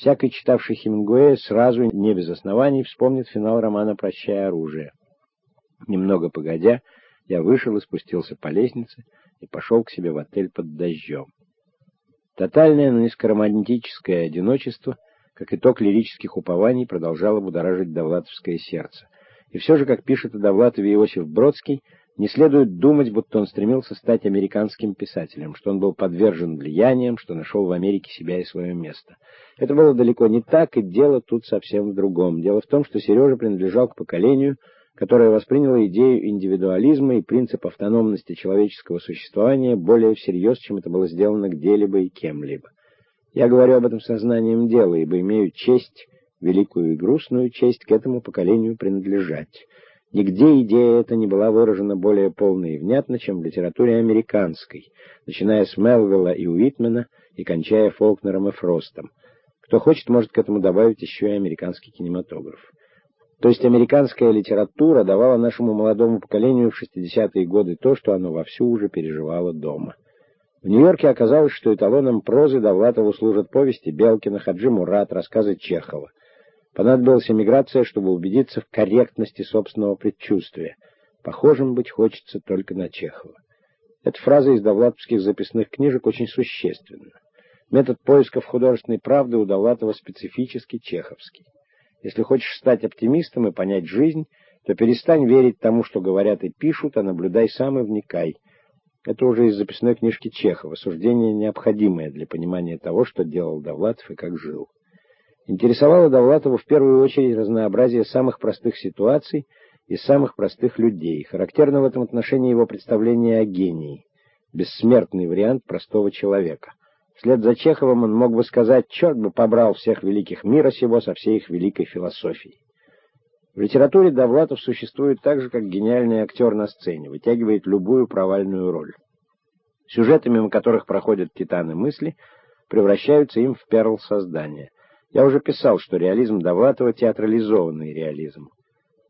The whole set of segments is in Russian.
Всякий, читавший Хемингуэя, сразу, не без оснований, вспомнит финал романа «Прощай оружие». Немного погодя, я вышел и спустился по лестнице и пошел к себе в отель под дождем. Тотальное, но низкоромантическое одиночество, как итог лирических упований, продолжало будоражить довлатовское сердце. И все же, как пишет о Довлатове Иосиф Бродский, не следует думать, будто он стремился стать американским писателем, что он был подвержен влияниям, что нашел в Америке себя и свое место. Это было далеко не так, и дело тут совсем в другом. Дело в том, что Сережа принадлежал к поколению, которое восприняло идею индивидуализма и принцип автономности человеческого существования более всерьез, чем это было сделано где-либо и кем-либо. Я говорю об этом сознанием дела, ибо имею честь, великую и грустную честь, к этому поколению принадлежать. Нигде идея эта не была выражена более полно и внятно, чем в литературе американской, начиная с Мелвилла и Уитмена и кончая Фолкнером и Фростом. Кто хочет, может к этому добавить еще и американский кинематограф. То есть американская литература давала нашему молодому поколению в 60-е годы то, что оно вовсю уже переживало дома. В Нью-Йорке оказалось, что эталоном прозы Довлатову служат повести Белкина, Хаджи Мурат, рассказы Чехова. Понадобилась эмиграция, чтобы убедиться в корректности собственного предчувствия. Похожим быть хочется только на Чехова. Эта фраза из довлатовских записных книжек очень существенна. Метод поисков художественной правды у Довлатова специфический, чеховский. Если хочешь стать оптимистом и понять жизнь, то перестань верить тому, что говорят и пишут, а наблюдай сам и вникай. Это уже из записной книжки Чехова, суждение необходимое для понимания того, что делал Довлатов и как жил. Интересовало Довлатова в первую очередь разнообразие самых простых ситуаций и самых простых людей. Характерно в этом отношении его представление о гении, бессмертный вариант простого человека. Вслед за Чеховым он мог бы сказать «черт бы побрал всех великих мира сего со всей их великой философией». В литературе Довлатов существует так же, как гениальный актер на сцене, вытягивает любую провальную роль. Сюжеты, мимо которых проходят титаны мысли, превращаются им в перл создания — я уже писал, что реализм Довлатова — театрализованный реализм.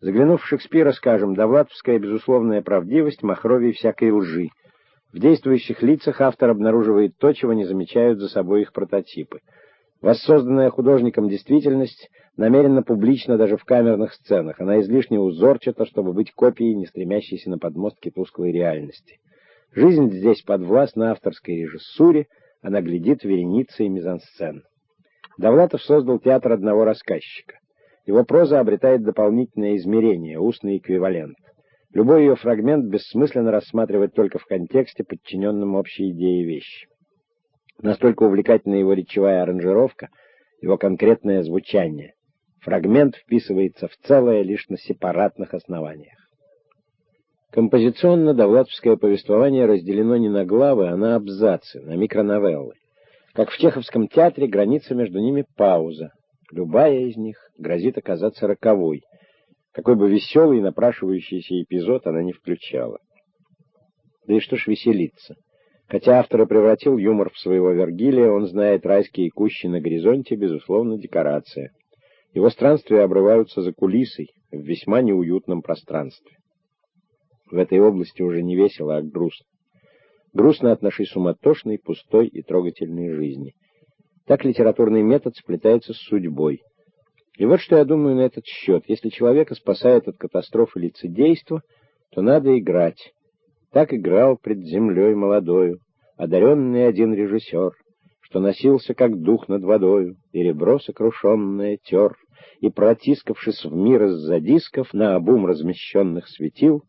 Заглянув в Шекспира, скажем, довлатовская безусловная правдивость махровей всякой лжи. В действующих лицах автор обнаруживает то, чего не замечают за собой их прототипы. Воссозданная художником действительность намеренно публична даже в камерных сценах. Она излишне узорчата, чтобы быть копией, не стремящейся на подмостки тусклой реальности. Жизнь здесь подвластна авторской режиссуре, она глядит вереницей мизансцен. Довлатов создал театр одного рассказчика. Его проза обретает дополнительное измерение, устный эквивалент. Любой ее фрагмент бессмысленно рассматривать только в контексте, подчиненном общей идее вещи. Настолько увлекательна его речевая аранжировка, его конкретное звучание. Фрагмент вписывается в целое лишь на сепаратных основаниях. Композиционно довлатовское повествование разделено не на главы, а на абзацы, на микроновеллы. Как в чеховском театре, граница между ними пауза. Любая из них грозит оказаться роковой. Какой бы веселый и напрашивающийся эпизод она не включала. Да и что ж веселиться. Хотя автор и превратил юмор в своего Вергилия, он знает райские кущи на горизонте, безусловно, декорация. Его странствия обрываются за кулисой, в весьма неуютном пространстве. В этой области уже не весело, а грустно грустно от нашей суматошной, пустой и трогательной жизни. Так литературный метод сплетается с судьбой. И вот что я думаю на этот счет. Если человека спасает от катастрофы лицедейства, то надо играть. Так играл пред землей молодою, одаренный один режиссер, что носился, как дух над водою, и ребро сокрушенное тер, и, протискавшись в мир из-за дисков, на обум размещенных светил,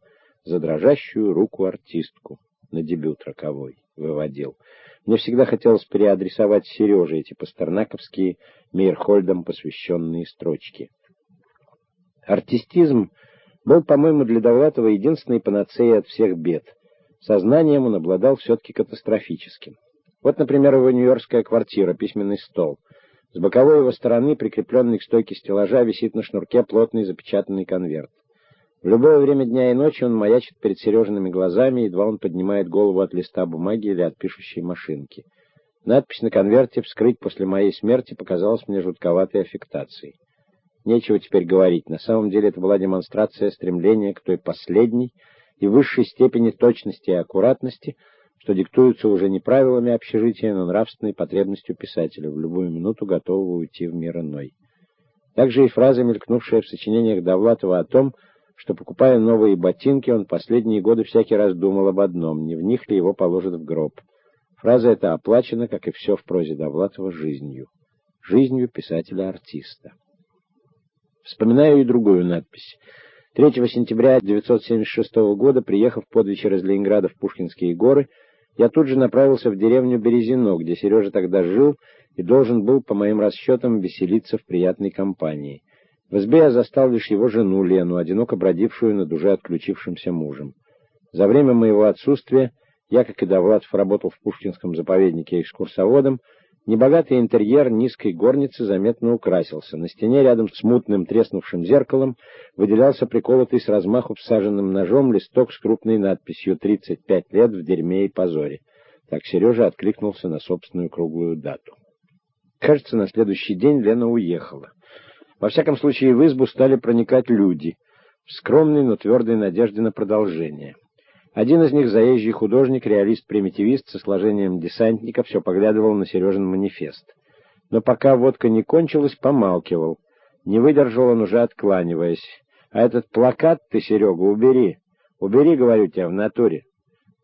за дрожащую руку артистку на дебют роковой выводил. Мне всегда хотелось переадресовать Сереже эти пастернаковские Мейерхольдам посвященные строчки. Артистизм был, по-моему, для Довлатова единственной панацеей от всех бед. Сознанием он обладал все-таки катастрофическим. Вот, например, его нью-йоркская квартира, письменный стол. С боковой его стороны, прикрепленный к стойке стеллажа, висит на шнурке плотный запечатанный конверт. В любое время дня и ночи он маячит перед Сережиными глазами, едва он поднимает голову от листа бумаги или от пишущей машинки. Надпись на конверте «Вскрыть после моей смерти» показалась мне жутковатой аффектацией. Нечего теперь говорить. На самом деле это была демонстрация стремления к той последней и высшей степени точности и аккуратности, что диктуются уже не правилами общежития, но нравственной потребностью писателя, в любую минуту готового уйти в мир иной. Также и фраза, мелькнувшая в сочинениях Довлатова о том, что, покупая новые ботинки, он последние годы всякий раз думал об одном, не в них ли его положат в гроб. Фраза эта оплачена, как и все в прозе Довлатова, жизнью. Жизнью писателя-артиста. Вспоминаю и другую надпись. 3 сентября 1976 года, приехав под вечер из Ленинграда в Пушкинские горы, я тут же направился в деревню Березино, где Сережа тогда жил и должен был, по моим расчетам, веселиться в приятной компании. В избе я застал лишь его жену Лену, одиноко бродившую над уже отключившимся мужем. За время моего отсутствия я, как и Довлатов, работал в Пушкинском заповеднике экскурсоводом, Небогатый интерьер низкой горницы заметно украсился. На стене рядом с мутным треснувшим зеркалом выделялся приколотый с размаху всаженным ножом листок с крупной надписью «35 лет в дерьме и позоре». Так Сережа откликнулся на собственную круглую дату. Кажется, на следующий день Лена уехала. Во всяком случае, в избу стали проникать люди, в скромной, но твердой надежде на продолжение. Один из них, заезжий художник, реалист-примитивист со сложением десантника, все поглядывал на Сережин манифест. Но пока водка не кончилась, помалкивал. Не выдержал он уже, откланиваясь. «А этот плакат ты, Серега, убери. Убери, говорю тебе, в натуре».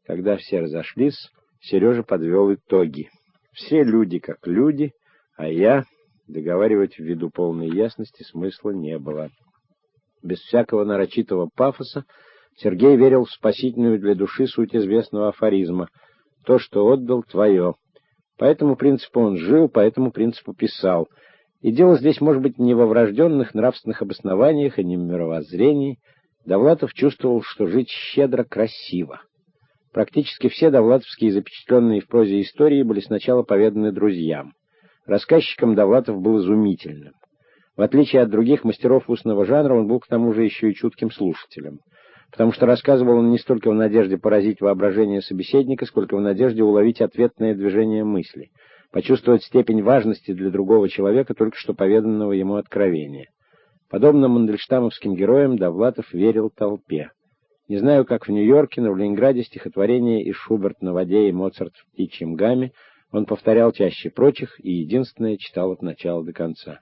Когда все разошлись, Сережа подвел итоги. Все люди как люди, а я... Договаривать ввиду полной ясности смысла не было. Без всякого нарочитого пафоса Сергей верил в спасительную для души суть известного афоризма «То, что отдал, твое». По этому принципу он жил, по этому принципу писал. И дело здесь, может быть, не во врожденных нравственных обоснованиях и не в мировоззрении. Довлатов чувствовал, что жить щедро красиво. Практически все довлатовские запечатленные в прозе истории были сначала поведаны друзьям. Рассказчиком Довлатов был изумительным. В отличие от других мастеров устного жанра, он был к тому же еще и чутким слушателем потому что рассказывал он не столько в надежде поразить воображение собеседника, сколько в надежде уловить ответное движение мысли, почувствовать степень важности для другого человека только что поведанного ему откровения. Подобно мандельштамовским героям, Довлатов верил толпе. Не знаю, как в Нью-Йорке, но в Ленинграде стихотворение и Шуберт на воде и Моцарт в птичьем гамме он повторял чаще прочих и единственное читал от начала до конца.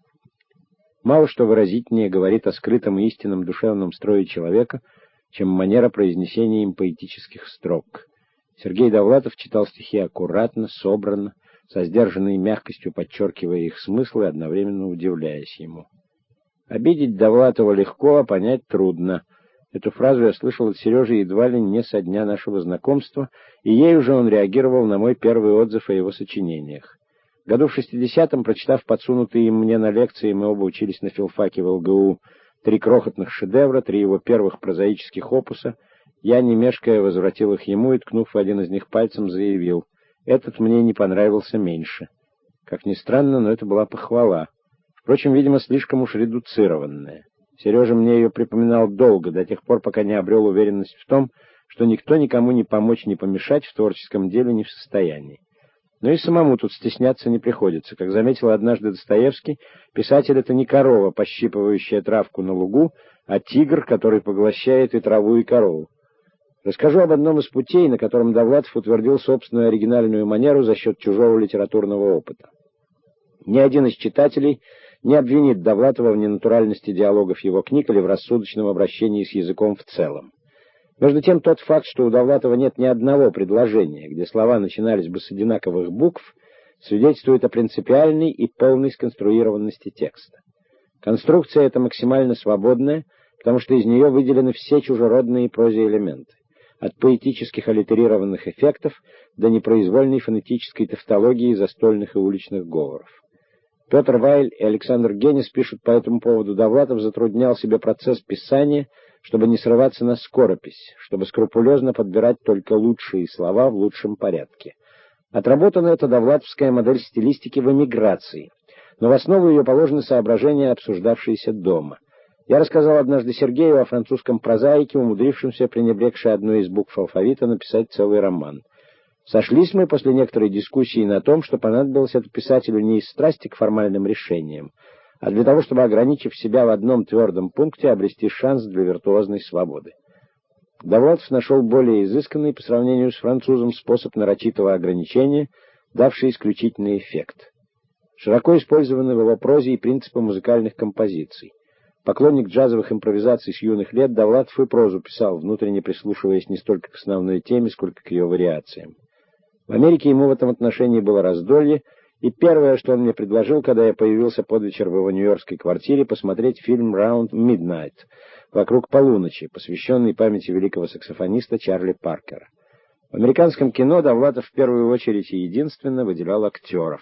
Мало что выразительнее говорит о скрытом и истинном душевном строе человека — чем манера произнесения им поэтических строк. Сергей Довлатов читал стихи аккуратно, собранно, со сдержанной мягкостью подчеркивая их смысл и одновременно удивляясь ему. Обидеть Довлатова легко, а понять трудно. Эту фразу я слышал от Сережи едва ли не со дня нашего знакомства, и ей уже он реагировал на мой первый отзыв о его сочинениях. Году в шестидесятом, прочитав подсунутые мне на лекции, мы оба учились на филфаке в ЛГУ, Три крохотных шедевра, три его первых прозаических опуса. Я, не мешкая, возвратил их ему и, ткнув один из них пальцем, заявил. Этот мне не понравился меньше. Как ни странно, но это была похвала. Впрочем, видимо, слишком уж редуцированная. Сережа мне ее припоминал долго, до тех пор, пока не обрел уверенность в том, что никто никому не помочь, не помешать в творческом деле не в состоянии. Но и самому тут стесняться не приходится. Как заметил однажды Достоевский, писатель — это не корова, пощипывающая травку на лугу, а тигр, который поглощает и траву, и корову. Расскажу об одном из путей, на котором Довлатов утвердил собственную оригинальную манеру за счет чужого литературного опыта. Ни один из читателей не обвинит Довлатова в ненатуральности диалогов его книг или в рассудочном обращении с языком в целом. Между тем, тот факт, что у Довлатова нет ни одного предложения, где слова начинались бы с одинаковых букв, свидетельствует о принципиальной и полной сконструированности текста. Конструкция эта максимально свободная, потому что из нее выделены все чужеродные прозе элементы, от поэтических аллитерированных эффектов до непроизвольной фонетической тавтологии застольных и уличных говоров. Петр Вайль и Александр Генис пишут по этому поводу, Довлатов затруднял себе процесс писания – чтобы не срываться на скоропись, чтобы скрупулезно подбирать только лучшие слова в лучшем порядке. Отработана эта довлатовская модель стилистики в эмиграции, но в основу ее положены соображения, обсуждавшиеся дома. Я рассказал однажды Сергею о французском прозаике, умудрившемся, пренебрегшей одной из букв алфавита, написать целый роман. Сошлись мы после некоторой дискуссии на том, что понадобилось это писателю не из страсти к формальным решениям, а для того, чтобы, ограничив себя в одном твердом пункте, обрести шанс для виртуозной свободы. Довлатов нашел более изысканный по сравнению с французом способ нарочитого ограничения, давший исключительный эффект. Широко использованы в его прозе и принципы музыкальных композиций. Поклонник джазовых импровизаций с юных лет, Довлатов и прозу писал, внутренне прислушиваясь не столько к основной теме, сколько к ее вариациям. В Америке ему в этом отношении было раздолье, и первое, что он мне предложил, когда я появился под вечер в его нью-йоркской квартире, посмотреть фильм «Round Midnight» «Вокруг полуночи», посвященный памяти великого саксофониста Чарли Паркера. В американском кино Довлатов в первую очередь и единственно выделял актеров.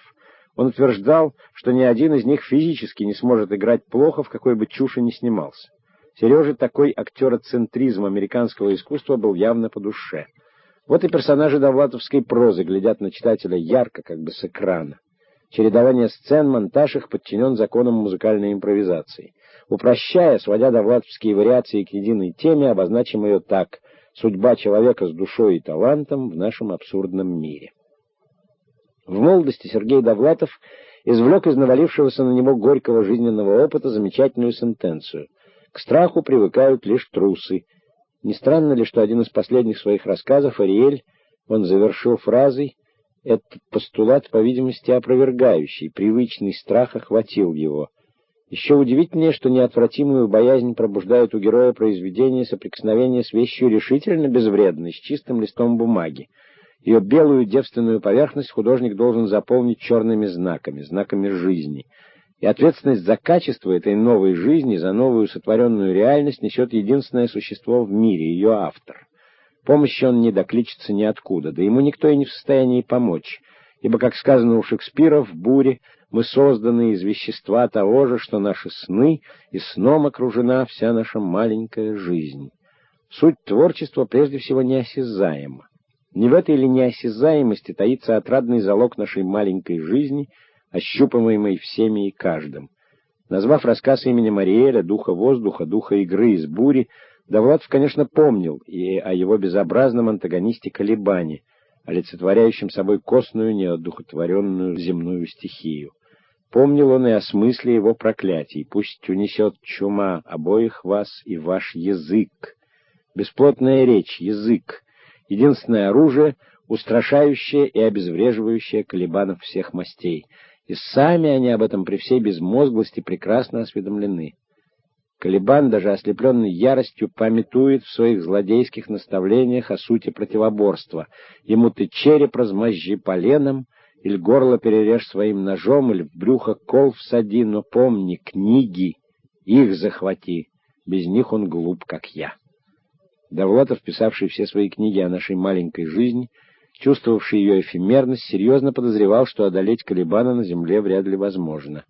Он утверждал, что ни один из них физически не сможет играть плохо, в какой бы чуши ни снимался. Сереже такой актероцентризм американского искусства был явно по душе. Вот и персонажи довлатовской прозы глядят на читателя ярко, как бы с экрана. Чередование сцен, монтаж их подчинен законам музыкальной импровизации. Упрощая, сводя довлатовские вариации к единой теме, обозначим ее так «Судьба человека с душой и талантом в нашем абсурдном мире». В молодости Сергей Довлатов извлек из навалившегося на него горького жизненного опыта замечательную сентенцию. К страху привыкают лишь трусы, не странно ли, что один из последних своих рассказов, Ариэль, он завершил фразой «Этот постулат, по видимости, опровергающий, привычный страх охватил его». Еще удивительнее, что неотвратимую боязнь пробуждает у героя произведения соприкосновения с вещью решительно безвредной, с чистым листом бумаги. Ее белую девственную поверхность художник должен заполнить черными знаками, знаками жизни — и ответственность за качество этой новой жизни, за новую сотворенную реальность несет единственное существо в мире, ее автор. Помощи он не докличется ниоткуда, да ему никто и не в состоянии помочь, ибо, как сказано у Шекспира, в буре мы созданы из вещества того же, что наши сны, и сном окружена вся наша маленькая жизнь. Суть творчества прежде всего неосязаема. Не в этой ли неосязаемости таится отрадный залог нашей маленькой жизни — ощупываемой всеми и каждым. Назвав рассказ именем Ариэля, духа воздуха, духа игры из бури, Довлатов, конечно, помнил и о его безобразном антагонисте Калибане, олицетворяющем собой костную, неодухотворенную земную стихию. Помнил он и о смысле его проклятий. «Пусть унесет чума обоих вас и ваш язык». Бесплотная речь, язык — единственное оружие, устрашающее и обезвреживающее колебанов всех мастей — и сами они об этом при всей безмозглости прекрасно осведомлены. Калибан, даже ослепленный яростью, пометует в своих злодейских наставлениях о сути противоборства. Ему ты череп размозжи поленом, или горло перережь своим ножом, или в брюхо кол всади, но помни, книги, их захвати, без них он глуп, как я. Довлатов, писавший все свои книги о нашей маленькой жизни, — чувствовавший ее эфемерность, серьезно подозревал, что одолеть Калибана на земле вряд ли возможно.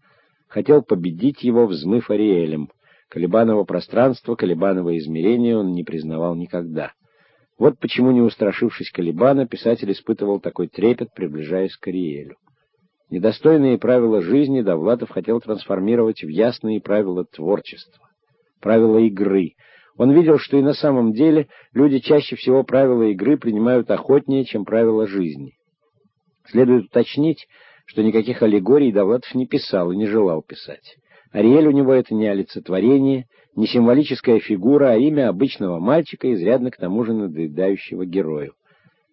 Хотел победить его, взмыв Ариэлем. Калибаново пространство, Калибаново измерение он не признавал никогда. Вот почему, не устрашившись Калибана, писатель испытывал такой трепет, приближаясь к Ариэлю. Недостойные правила жизни Довлатов хотел трансформировать в ясные правила творчества, правила игры — он видел, что и на самом деле люди чаще всего правила игры принимают охотнее, чем правила жизни. Следует уточнить, что никаких аллегорий Довлатов не писал и не желал писать. Ариэль у него это не олицетворение, не символическая фигура, а имя обычного мальчика, изрядно к тому же надоедающего герою.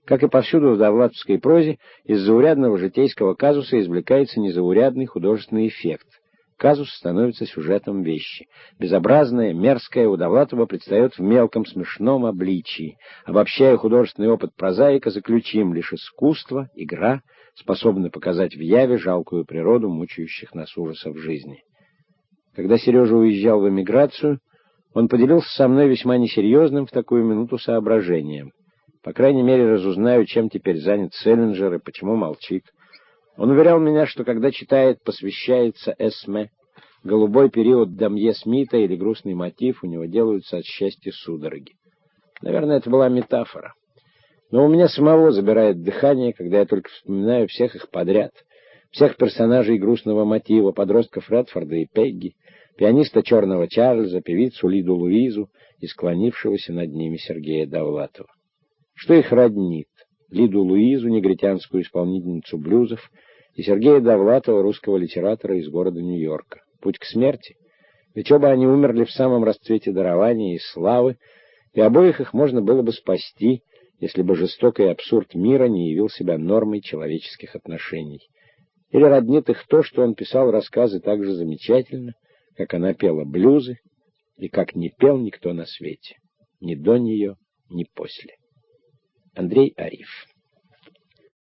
Как и повсюду в довлатовской прозе, из заурядного житейского казуса извлекается незаурядный художественный эффект — казус становится сюжетом вещи. Безобразное, мерзкое у Довлатова предстает в мелком смешном обличии. Обобщая художественный опыт прозаика, заключим лишь искусство, игра, способны показать в яве жалкую природу мучающих нас ужасов жизни. Когда Сережа уезжал в эмиграцию, он поделился со мной весьма несерьезным в такую минуту соображением. По крайней мере, разузнаю, чем теперь занят Селлинджер и почему молчит. Он уверял меня, что когда читает «Посвящается Эсме», голубой период Дамье Смита или грустный мотив у него делаются от счастья судороги. Наверное, это была метафора. Но у меня самого забирает дыхание, когда я только вспоминаю всех их подряд. Всех персонажей грустного мотива, подростков Редфорда и Пегги, пианиста Черного Чарльза, певицу Лиду Луизу и склонившегося над ними Сергея Довлатова. Что их роднит? Лиду Луизу, негритянскую исполнительницу блюзов, и Сергея Довлатова, русского литератора из города Нью-Йорка. Путь к смерти? Ведь оба они умерли в самом расцвете дарования и славы, и обоих их можно было бы спасти, если бы жестокий абсурд мира не явил себя нормой человеческих отношений. Или роднит их то, что он писал рассказы так же замечательно, как она пела блюзы, и как не пел никто на свете, ни до нее, ни после. Андрей Ариф